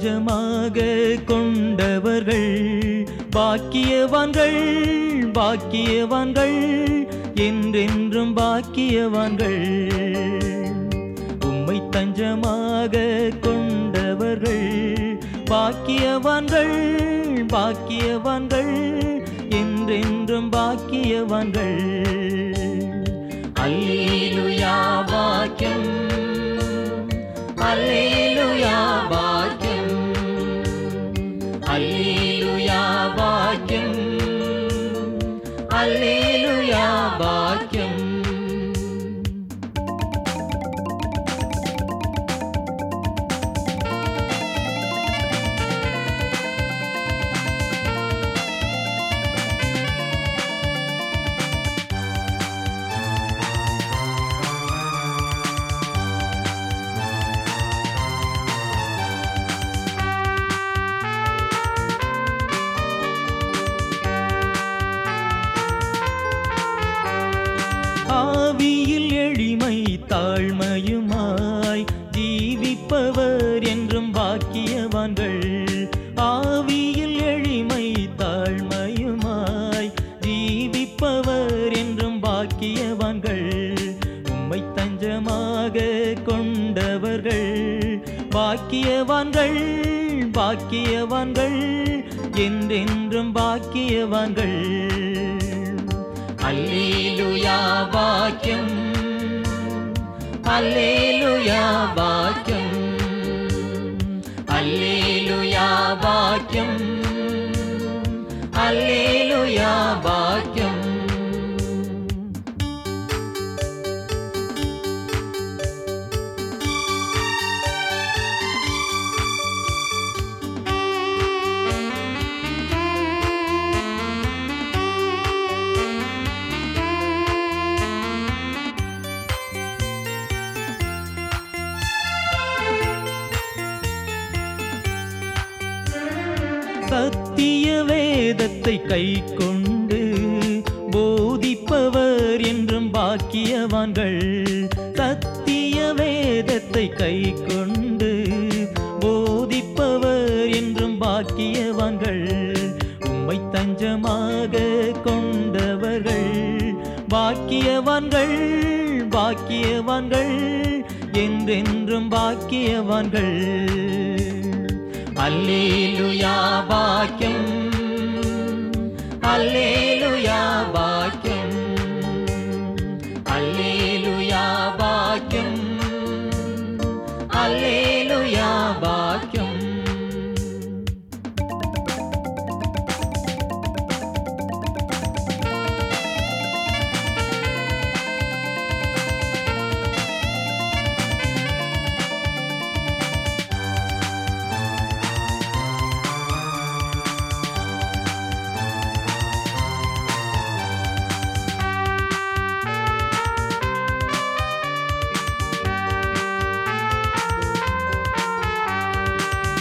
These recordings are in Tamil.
தஞ்சமாக கொண்டவர்கள். பாக்கியவான்கள் பாக்கியவான்கள் என்றென்றும் பாக்கியவான்கள். உம்மை தஞ்சமாக கொண்டவர்கள். பாக்கியவான்கள் பாக்கியவான்கள் என்றென்றும் பாக்கியவான்கள். அல்லேலுயா பாக்கியம் அல்லேலுயா அல்லேலுயா வாக்கியம் அல்லேலுயா தாழ்மையுமாய் ஜீவிப்பவர் என்றும் பாக்கியவான்கள் ஆவியில் எளிமை தாழ்மையுமாய் ஜீவிப்பவர் என்றும் பாக்கியவான்கள் உம்மை தஞ்சமாக கொண்டவர்கள். பாக்கியவான்கள் பாக்கியவான்கள் என்றென்றும் பாக்கியவான்கள் அல்லேலுயா பாக்கியம் அல்லேலுயா பாக்கியம் அல்லேலுயா பாக்கியம் அல்லேலுயா பாக்கியம் சத்திய வேதத்தை கை கொண்டு போதிப்பவர் என்றும் பாக்கியவான்கள். சத்திய வேதத்தை கை கொண்டு போதிப்பவர் என்றும் பாக்கியவான்கள். உம்மை தஞ்சமாக கொண்டவர்கள். பாக்கியவான்கள் பாக்கியவான்கள் என்றென்றும் பாக்கியவான்கள். அல்லேலுயா பாக்கியம் அல்லேலுயா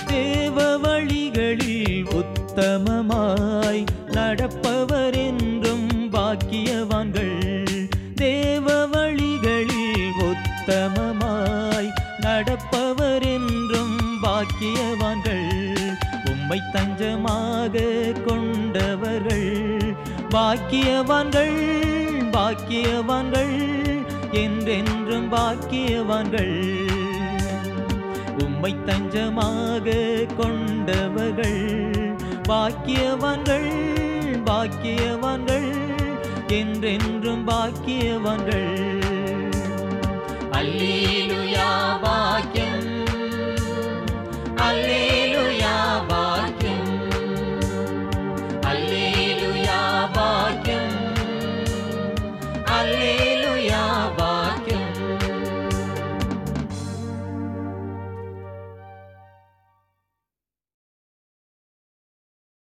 தேவ வழிகளில் உத்தமமாய் நடப்பவர் என்றும் பாக்கியவான்கள். தேவ வழிகளில் உத்தமமாய் நடப்பவர் என்றும் பாக்கியவான்கள். உம்மை தஞ்சமாக கொண்டவர்கள். பாக்கியவான்கள் பாக்கியவான்கள் என்றென்றும் பாக்கியவான்கள். உம்மை தஞ்சமாக கொண்டவர்கள். பாக்கியவான்கள் பாக்கியவான்கள் என்றென்றும் பாக்கியவான்கள். அல்லேலுயா பாக்கியம். அல்லே